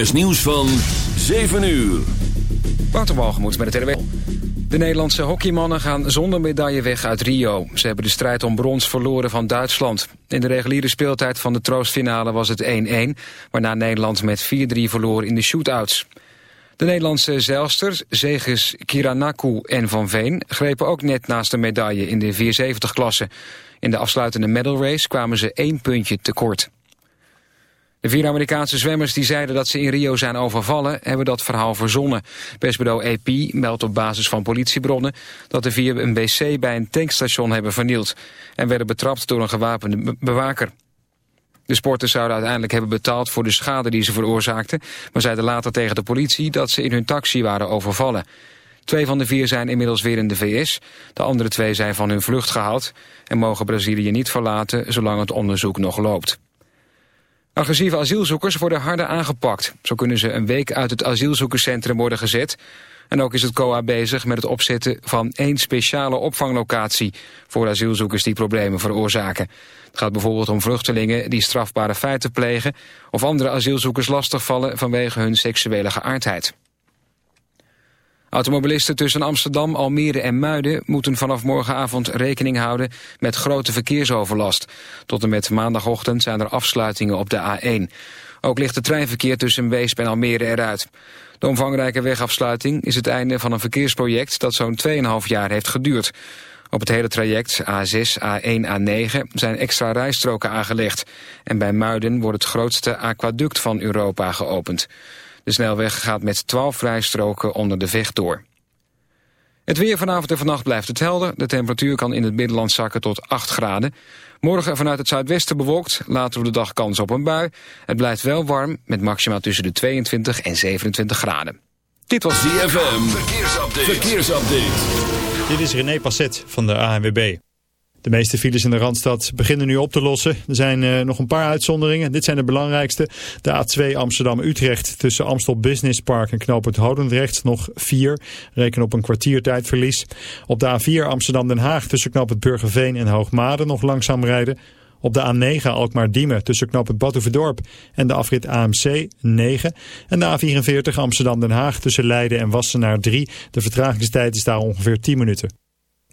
is nieuws van 7 uur. Waterbalgemoed met het RW. De Nederlandse hockeymannen gaan zonder medaille weg uit Rio. Ze hebben de strijd om brons verloren van Duitsland. In de reguliere speeltijd van de troostfinale was het 1-1... waarna Nederland met 4-3 verloor in de shootouts. De Nederlandse zeilsters, Zeges, Kiranaku en Van Veen... grepen ook net naast de medaille in de 470-klasse. In de afsluitende medal race kwamen ze één puntje tekort. De vier Amerikaanse zwemmers die zeiden dat ze in Rio zijn overvallen... hebben dat verhaal verzonnen. Persbureau AP meldt op basis van politiebronnen... dat de vier een wc bij een tankstation hebben vernield... en werden betrapt door een gewapende bewaker. De sporters zouden uiteindelijk hebben betaald voor de schade die ze veroorzaakten... maar zeiden later tegen de politie dat ze in hun taxi waren overvallen. Twee van de vier zijn inmiddels weer in de VS. De andere twee zijn van hun vlucht gehaald... en mogen Brazilië niet verlaten zolang het onderzoek nog loopt. Agressieve asielzoekers worden harder aangepakt. Zo kunnen ze een week uit het asielzoekerscentrum worden gezet. En ook is het COA bezig met het opzetten van één speciale opvanglocatie... voor asielzoekers die problemen veroorzaken. Het gaat bijvoorbeeld om vluchtelingen die strafbare feiten plegen... of andere asielzoekers lastigvallen vanwege hun seksuele geaardheid. Automobilisten tussen Amsterdam, Almere en Muiden moeten vanaf morgenavond rekening houden met grote verkeersoverlast. Tot en met maandagochtend zijn er afsluitingen op de A1. Ook ligt het treinverkeer tussen Weesp en Almere eruit. De omvangrijke wegafsluiting is het einde van een verkeersproject dat zo'n 2,5 jaar heeft geduurd. Op het hele traject A6, A1, A9 zijn extra rijstroken aangelegd. En bij Muiden wordt het grootste aquaduct van Europa geopend. De snelweg gaat met 12 rijstroken onder de vecht door. Het weer vanavond en vannacht blijft het helder. De temperatuur kan in het binnenland zakken tot 8 graden. Morgen vanuit het zuidwesten bewolkt, later op de dag kans op een bui. Het blijft wel warm, met maxima tussen de 22 en 27 graden. Dit was DFM. Verkeersupdate. Verkeersupdate. Dit is René Passet van de ANWB. De meeste files in de Randstad beginnen nu op te lossen. Er zijn uh, nog een paar uitzonderingen. Dit zijn de belangrijkste. De A2 Amsterdam-Utrecht tussen Amstel Business Park en Knoopend Hodendrecht nog 4. Reken op een kwartier tijdverlies. Op de A4 Amsterdam-Den Haag tussen Knoopend Burgerveen en Hoogmade nog langzaam rijden. Op de A9 Alkmaar-Diemen tussen knooppunt Badhoevedorp en de afrit AMC 9. En de A44 Amsterdam-Den Haag tussen Leiden en Wassenaar 3. De vertragingstijd is daar ongeveer 10 minuten.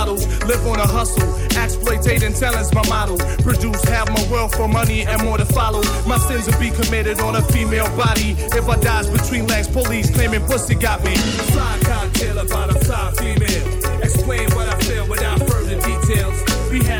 Lottos, live on a hustle, exploitating talents, my model. Produce half my wealth for money and more to follow. My sins will be committed on a female body. If I dies between legs, police claiming pussy got me. Fly cocktail about a fly female. Explain what I feel without further details. We had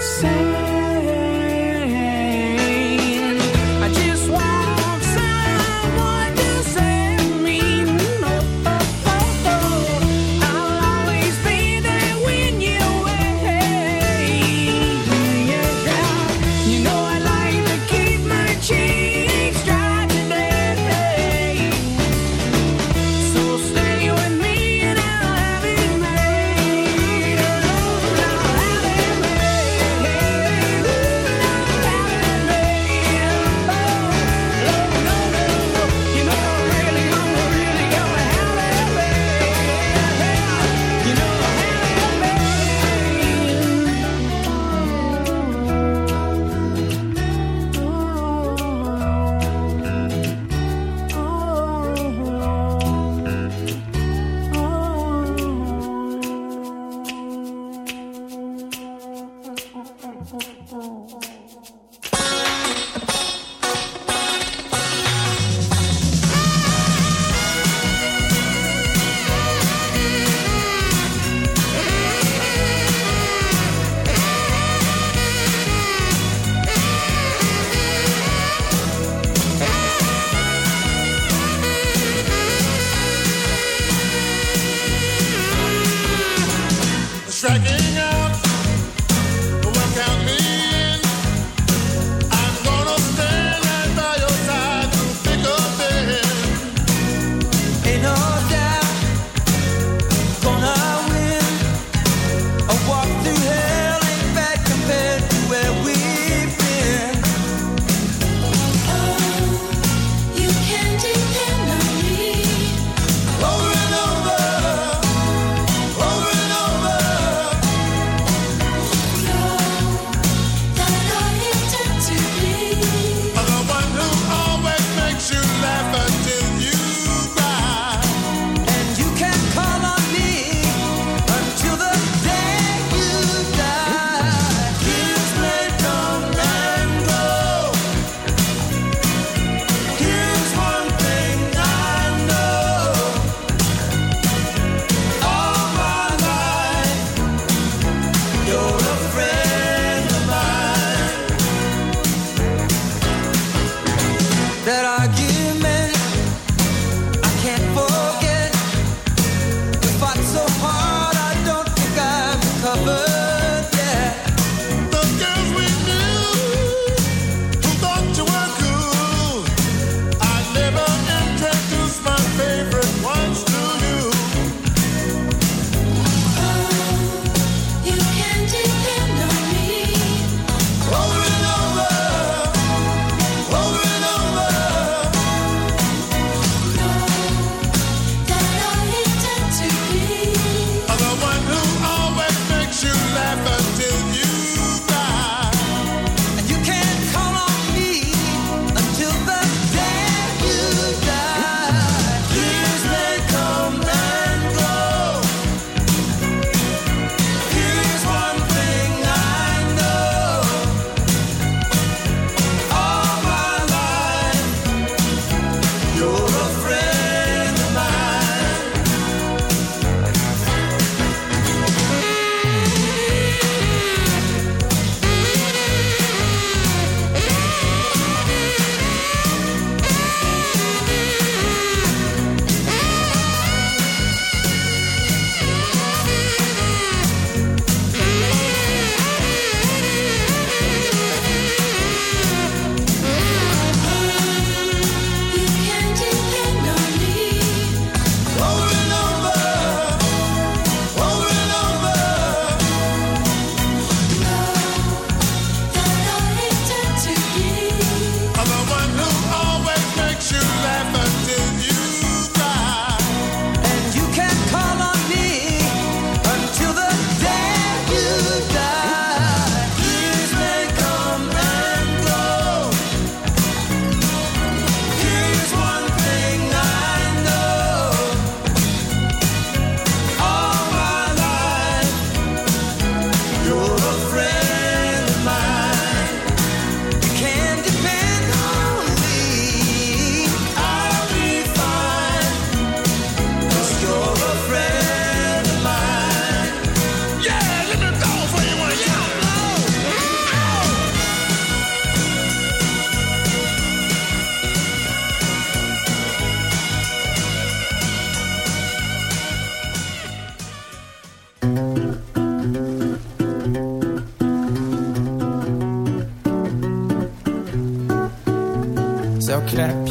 Heart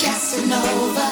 Casanova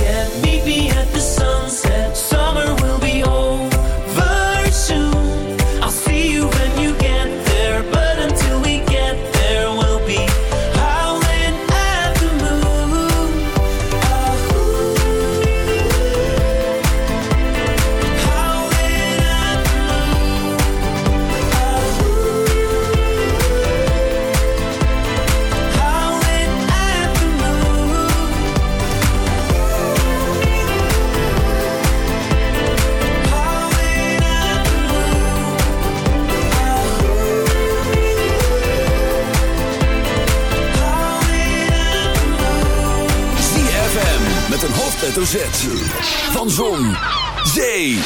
Zon, Zee,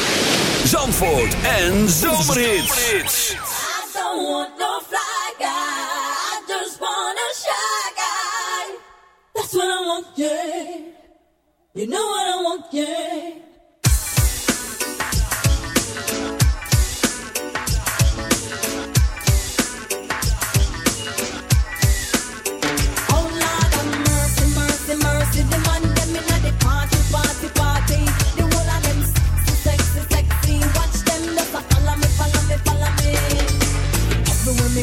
Zandvoort en Zomerhits. I don't want no fly guy. I just want a shy guy. That's what I want, yeah. You know what I want, yeah.